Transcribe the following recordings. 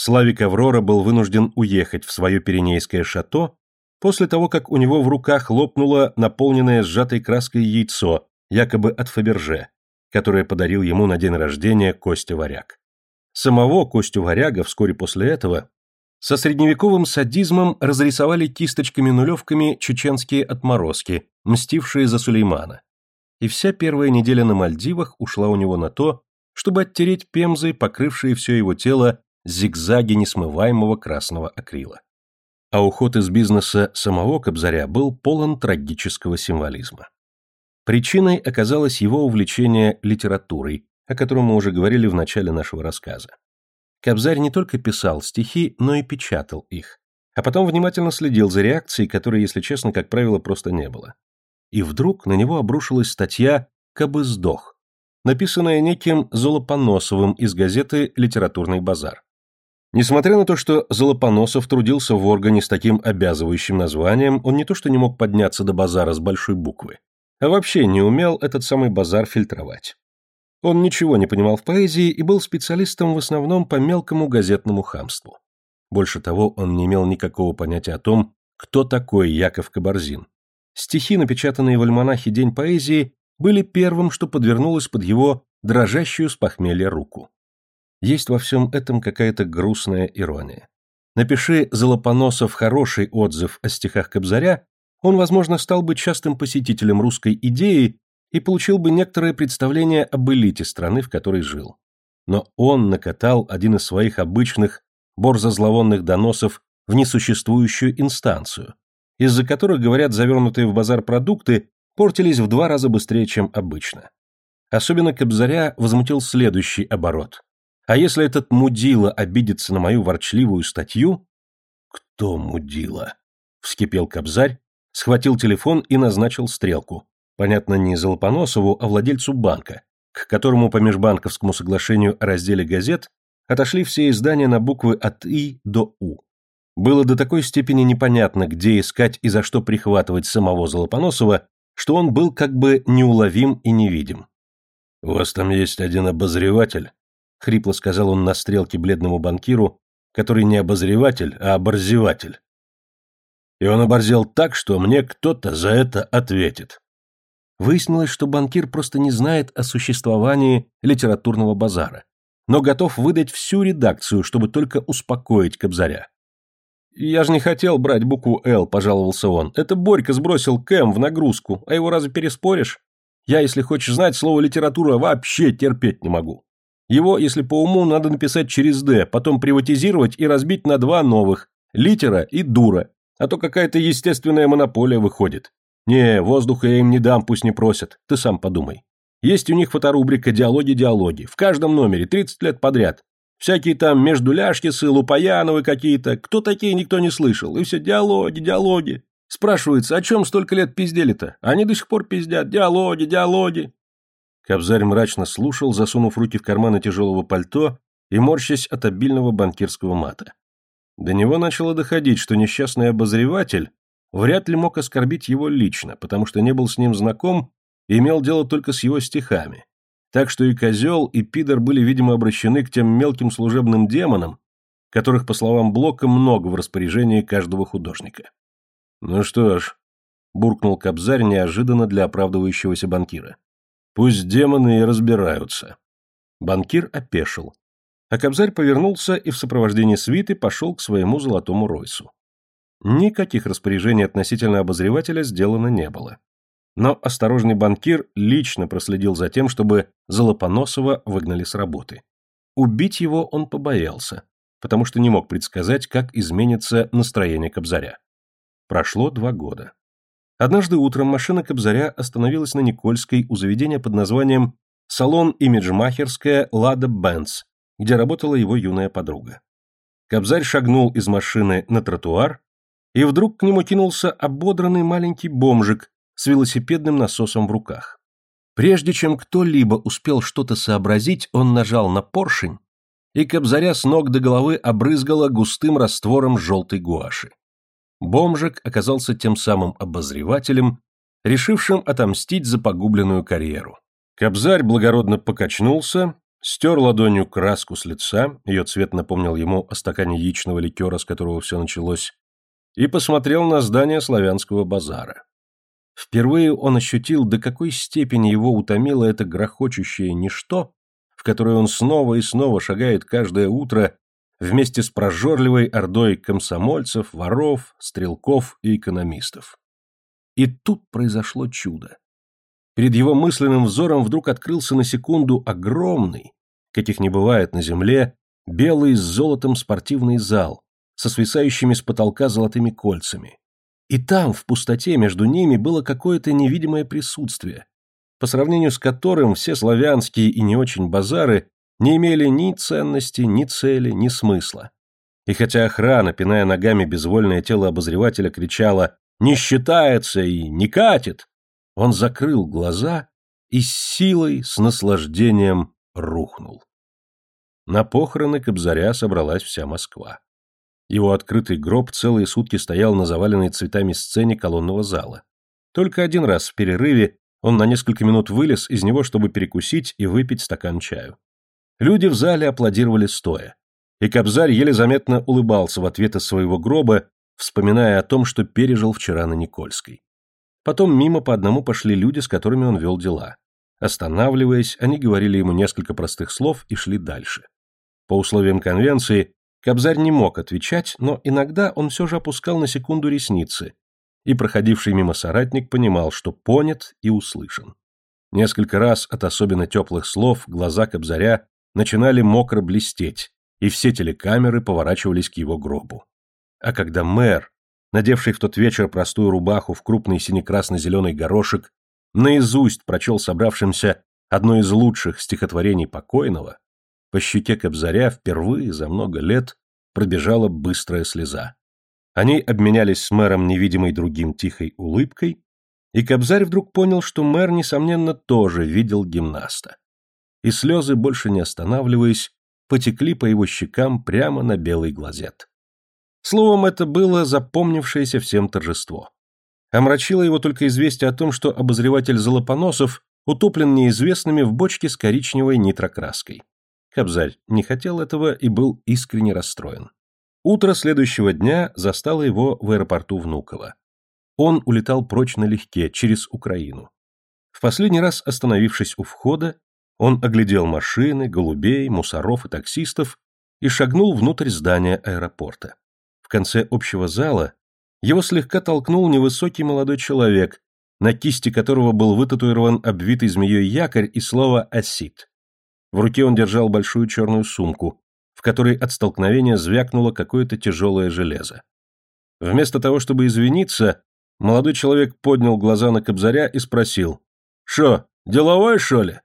Славик Аврора был вынужден уехать в свое пиренейское шато после того, как у него в руках лопнуло наполненное сжатой краской яйцо, якобы от Фаберже, которое подарил ему на день рождения Костя Варяг. Самого Костю Варяга вскоре после этого со средневековым садизмом разрисовали кисточками-нулевками чеченские отморозки, мстившие за Сулеймана. И вся первая неделя на Мальдивах ушла у него на то, чтобы оттереть пемзой, покрывшие все его тело, зигзаги несмываемого красного акрила. А уход из бизнеса самого Кобзаря был полон трагического символизма. Причиной оказалось его увлечение литературой, о котором мы уже говорили в начале нашего рассказа. Кобзарь не только писал стихи, но и печатал их, а потом внимательно следил за реакцией, которой, если честно, как правило, просто не было. И вдруг на него обрушилась статья «Кабы сдох», написанная неким Золопоносовым из газеты «Литературный базар». Несмотря на то, что Золопоносов трудился в органе с таким обязывающим названием, он не то что не мог подняться до базара с большой буквы, а вообще не умел этот самый базар фильтровать. Он ничего не понимал в поэзии и был специалистом в основном по мелкому газетному хамству. Больше того, он не имел никакого понятия о том, кто такой Яков Кабарзин. Стихи, напечатанные в альманахе «День поэзии», были первым, что подвернулось под его дрожащую с похмелья руку. Есть во всем этом какая-то грустная ирония. Напиши Золопоносов хороший отзыв о стихах Кобзаря, он, возможно, стал бы частым посетителем русской идеи и получил бы некоторое представление об элите страны, в которой жил. Но он накатал один из своих обычных борзозловонных доносов в несуществующую инстанцию, из-за которых, говорят, завернутые в базар продукты портились в два раза быстрее, чем обычно. Особенно Кобзаря возмутил следующий оборот. А если этот мудила обидится на мою ворчливую статью... Кто мудила? Вскипел Кобзарь, схватил телефон и назначил стрелку. Понятно, не Золопоносову, а владельцу банка, к которому по межбанковскому соглашению о разделе газет отошли все издания на буквы от И до У. Было до такой степени непонятно, где искать и за что прихватывать самого Золопоносова, что он был как бы неуловим и невидим. «У вас там есть один обозреватель», — хрипло сказал он на стрелке бледному банкиру, который не обозреватель, а оборзеватель. И он оборзел так, что мне кто-то за это ответит. Выяснилось, что банкир просто не знает о существовании литературного базара, но готов выдать всю редакцию, чтобы только успокоить Кобзаря. «Я же не хотел брать букву «Л», — пожаловался он. «Это Борька сбросил Кэм в нагрузку, а его разве переспоришь? Я, если хочешь знать, слово «литература» вообще терпеть не могу. Его, если по уму, надо написать через «Д», потом приватизировать и разбить на два новых – «литера» и «дура», а то какая-то естественная монополия выходит. Не, воздуха я им не дам, пусть не просят. Ты сам подумай. Есть у них фоторубрика «Диалоги-диалоги». В каждом номере, 30 лет подряд. Всякие там междуляшкисы, Лупаяновы какие-то. Кто такие, никто не слышал. И все диалоги, диалоги. Спрашивается, о чем столько лет пиздели-то? Они до сих пор пиздят. Диалоги, диалоги. Кобзарь мрачно слушал, засунув руки в карманы тяжелого пальто и морщась от обильного банкирского мата. До него начало доходить, что несчастный обозреватель вряд ли мог оскорбить его лично, потому что не был с ним знаком и имел дело только с его стихами. Так что и козел, и пидор были, видимо, обращены к тем мелким служебным демонам, которых, по словам Блока, много в распоряжении каждого художника. «Ну что ж», — буркнул Кобзарь неожиданно для оправдывающегося банкира. «Пусть демоны и разбираются». Банкир опешил а Кобзарь повернулся и в сопровождении свиты пошел к своему золотому Ройсу. Никаких распоряжений относительно обозревателя сделано не было. Но осторожный банкир лично проследил за тем, чтобы Золопоносова выгнали с работы. Убить его он побоялся, потому что не мог предсказать, как изменится настроение Кобзаря. Прошло два года. Однажды утром машина Кобзаря остановилась на Никольской у заведения под названием «Салон имиджмахерская Лада Бенц», где работала его юная подруга. Кобзарь шагнул из машины на тротуар, и вдруг к нему кинулся ободранный маленький бомжик с велосипедным насосом в руках. Прежде чем кто-либо успел что-то сообразить, он нажал на поршень, и Кобзаря с ног до головы обрызгала густым раствором желтой гуаши. Бомжик оказался тем самым обозревателем, решившим отомстить за погубленную карьеру. Кобзарь благородно покачнулся, стер ладонью краску с лица, ее цвет напомнил ему о стакане яичного ликера, с которого все началось, и посмотрел на здание славянского базара. Впервые он ощутил, до какой степени его утомило это грохочущее ничто, в которое он снова и снова шагает каждое утро вместе с прожорливой ордой комсомольцев, воров, стрелков и экономистов. И тут произошло чудо. Перед его мысленным взором вдруг открылся на секунду огромный, каких не бывает на земле, белый с золотом спортивный зал со свисающими с потолка золотыми кольцами. И там, в пустоте между ними, было какое-то невидимое присутствие, по сравнению с которым все славянские и не очень базары не имели ни ценности, ни цели, ни смысла. И хотя охрана, пиная ногами безвольное тело обозревателя, кричала «Не считается и не катит!», он закрыл глаза и с силой, с наслаждением рухнул. На похороны Кобзаря собралась вся Москва. Его открытый гроб целые сутки стоял на заваленной цветами сцене колонного зала. Только один раз в перерыве он на несколько минут вылез из него, чтобы перекусить и выпить стакан чаю. Люди в зале аплодировали стоя. И Кобзарь еле заметно улыбался в ответ из своего гроба, вспоминая о том, что пережил вчера на Никольской. Потом мимо по одному пошли люди, с которыми он вел дела. Останавливаясь, они говорили ему несколько простых слов и шли дальше. По условиям конвенции, Кобзарь не мог отвечать, но иногда он все же опускал на секунду ресницы, и проходивший мимо соратник понимал, что понят и услышан. Несколько раз от особенно теплых слов глаза Кобзаря начинали мокро блестеть, и все телекамеры поворачивались к его гробу. А когда мэр, надевший в тот вечер простую рубаху в крупный сине-красно-зеленый горошек, наизусть прочел собравшимся одно из лучших стихотворений покойного, по щеке Кобзаря впервые за много лет пробежала быстрая слеза. Они обменялись с мэром невидимой другим тихой улыбкой, и Кобзарь вдруг понял, что мэр, несомненно, тоже видел гимнаста и слезы, больше не останавливаясь, потекли по его щекам прямо на белый глазет. Словом, это было запомнившееся всем торжество. Омрачило его только известие о том, что обозреватель Золопоносов утоплен неизвестными в бочке с коричневой нитрокраской. Кобзарь не хотел этого и был искренне расстроен. Утро следующего дня застало его в аэропорту Внуково. Он улетал прочь налегке, через Украину. В последний раз остановившись у входа, он оглядел машины, голубей, мусоров и таксистов и шагнул внутрь здания аэропорта. В конце общего зала его слегка толкнул невысокий молодой человек, на кисти которого был вытатуирован обвитый змеей якорь и слово «осит». В руке он держал большую черную сумку, в которой от столкновения звякнуло какое-то тяжелое железо. Вместо того, чтобы извиниться, молодой человек поднял глаза на Кобзаря и спросил «Шо, деловой, шо ли?»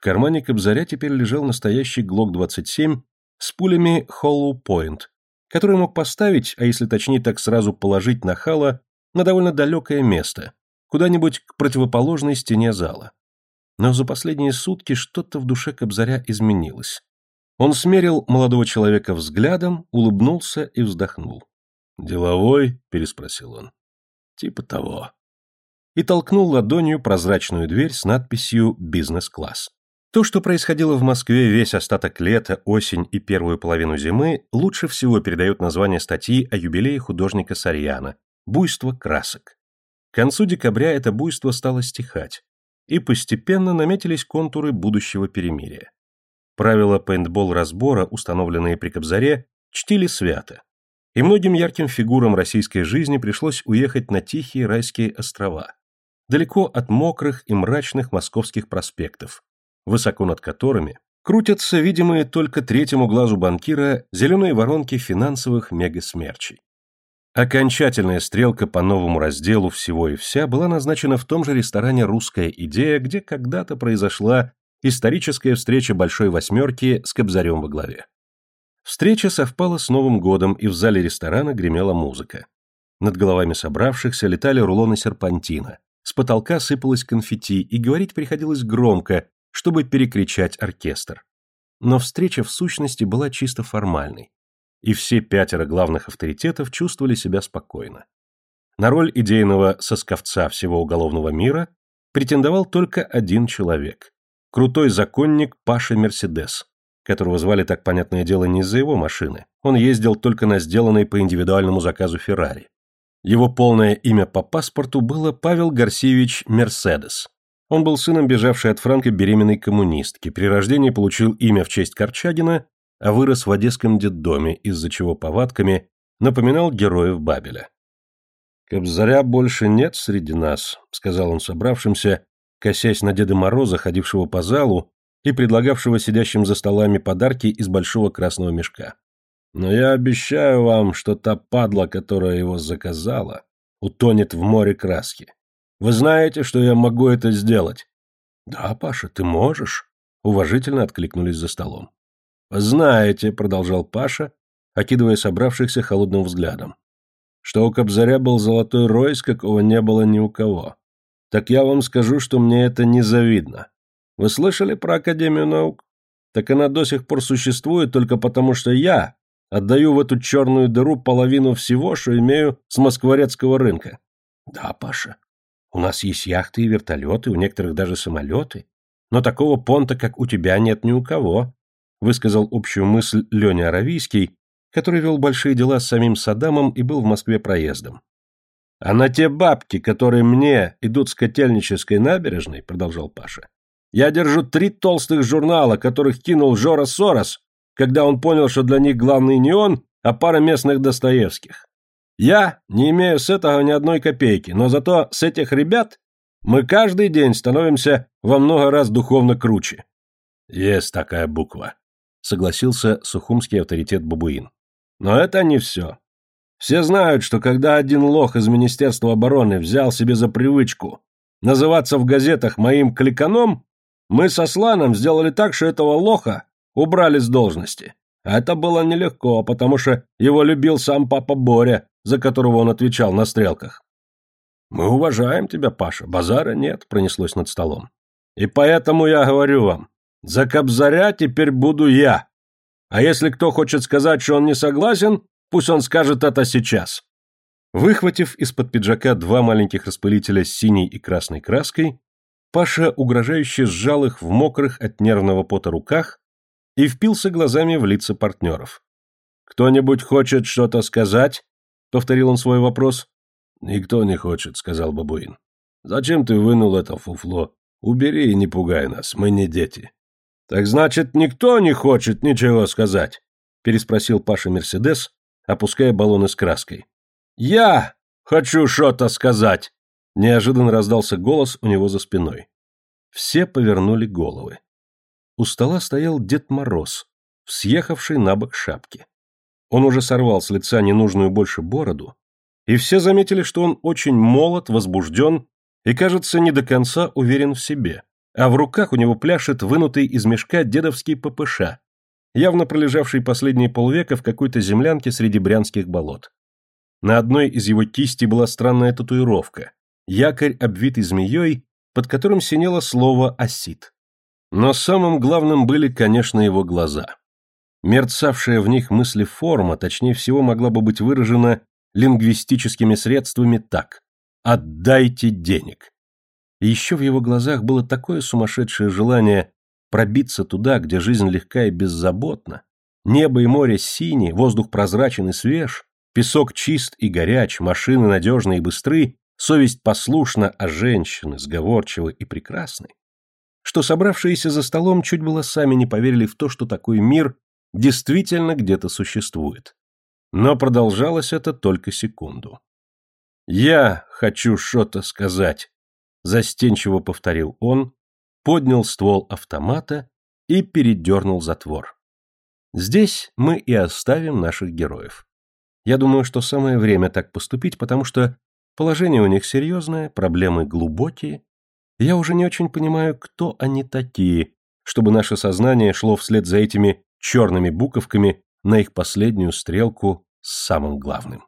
В кармане Кобзаря теперь лежал настоящий ГЛОК-27 с пулями Hollow Point, который мог поставить, а если точнее так сразу положить на Хала, на довольно далекое место, куда-нибудь к противоположной стене зала. Но за последние сутки что-то в душе Кобзаря изменилось. Он смерил молодого человека взглядом, улыбнулся и вздохнул. «Деловой?» – переспросил он. «Типа того». И толкнул ладонью прозрачную дверь с надписью «Бизнес-класс». То, что происходило в Москве весь остаток лета, осень и первую половину зимы, лучше всего передает название статьи о юбилее художника Сарьяна «Буйство красок». К концу декабря это буйство стало стихать, и постепенно наметились контуры будущего перемирия. Правила пейнтбол-разбора, установленные при Кобзаре, чтили свято, и многим ярким фигурам российской жизни пришлось уехать на тихие райские острова, далеко от мокрых и мрачных московских проспектов, высоко над которыми крутятся видимые только третьему глазу банкира зеленые воронки финансовых мегасмерчей. Окончательная стрелка по новому разделу «Всего и вся» была назначена в том же ресторане «Русская идея», где когда-то произошла историческая встреча Большой Восьмерки с Кобзарем во главе. Встреча совпала с Новым годом, и в зале ресторана гремела музыка. Над головами собравшихся летали рулоны серпантина, с потолка сыпалось конфетти, и говорить приходилось громко, чтобы перекричать оркестр. Но встреча в сущности была чисто формальной, и все пятеро главных авторитетов чувствовали себя спокойно. На роль идейного сосковца всего уголовного мира претендовал только один человек крутой законник Паша Мерседес, которого звали так понятное дело не из-за его машины. Он ездил только на сделанной по индивидуальному заказу Феррари. Его полное имя по паспорту было Павел Гарсевич Мерседес. Он был сыном бежавшей от Франка беременной коммунистки, при рождении получил имя в честь Корчагина, а вырос в одесском детдоме, из-за чего повадками напоминал героев Бабеля. «Кобзаря больше нет среди нас», — сказал он собравшимся, косясь на Деда Мороза, ходившего по залу и предлагавшего сидящим за столами подарки из большого красного мешка. Но я обещаю вам, что та падла, которая его заказала, утонет в море краски. Вы знаете, что я могу это сделать? Да, Паша, ты можешь, уважительно откликнулись за столом. Знаете, продолжал Паша, окидывая собравшихся холодным взглядом, что у Кобзаря был золотой ройс, какого не было ни у кого. Так я вам скажу, что мне это не завидно. Вы слышали про Академию наук? Так она до сих пор существует только потому, что я, Отдаю в эту черную дыру половину всего, что имею с москворецкого рынка. Да, Паша, у нас есть яхты и вертолеты, у некоторых даже самолеты. Но такого понта, как у тебя, нет ни у кого, высказал общую мысль Леня Аравийский, который вел большие дела с самим Саддамом и был в Москве проездом. А на те бабки, которые мне идут с котельнической набережной, продолжал Паша, я держу три толстых журнала, которых кинул Жора Сорос когда он понял, что для них главный не он, а пара местных Достоевских. Я не имею с этого ни одной копейки, но зато с этих ребят мы каждый день становимся во много раз духовно круче. Есть такая буква, согласился сухумский авторитет Бабуин. Но это не все. Все знают, что когда один лох из Министерства обороны взял себе за привычку называться в газетах моим кликаном, мы со Сланом сделали так, что этого лоха убрали с должности. Это было нелегко, потому что его любил сам папа Боря, за которого он отвечал на стрелках. «Мы уважаем тебя, Паша, базара нет», — пронеслось над столом. «И поэтому я говорю вам, за Кобзаря теперь буду я. А если кто хочет сказать, что он не согласен, пусть он скажет это сейчас». Выхватив из-под пиджака два маленьких распылителя с синей и красной краской, Паша угрожающе сжал их в мокрых от нервного пота руках и впился глазами в лица партнеров. «Кто-нибудь хочет что-то сказать?» — повторил он свой вопрос. «Никто не хочет», — сказал бабуин. «Зачем ты вынул это фуфло? Убери и не пугай нас, мы не дети». «Так значит, никто не хочет ничего сказать?» — переспросил Паша Мерседес, опуская баллоны с краской. «Я хочу что-то сказать!» — неожиданно раздался голос у него за спиной. Все повернули головы. У стола стоял Дед Мороз, съехавший на бок шапки. Он уже сорвал с лица ненужную больше бороду, и все заметили, что он очень молод, возбужден и, кажется, не до конца уверен в себе, а в руках у него пляшет вынутый из мешка дедовский ППШ, явно пролежавший последние полвека в какой-то землянке среди брянских болот. На одной из его кистей была странная татуировка, якорь, обвитый змеей, под которым синело слово «осит». Но самым главным были, конечно, его глаза. Мерцавшая в них мысли форма, точнее всего, могла бы быть выражена лингвистическими средствами так «отдайте денег». И еще в его глазах было такое сумасшедшее желание пробиться туда, где жизнь легка и беззаботна, небо и море синие, воздух прозрачен и свеж, песок чист и горяч, машины надежны и быстры, совесть послушна, а женщины сговорчивы и прекрасны что собравшиеся за столом чуть было сами не поверили в то, что такой мир действительно где-то существует. Но продолжалось это только секунду. «Я хочу что-то сказать», — застенчиво повторил он, поднял ствол автомата и передернул затвор. Здесь мы и оставим наших героев. Я думаю, что самое время так поступить, потому что положение у них серьезное, проблемы глубокие, я уже не очень понимаю, кто они такие, чтобы наше сознание шло вслед за этими черными буковками на их последнюю стрелку с самым главным.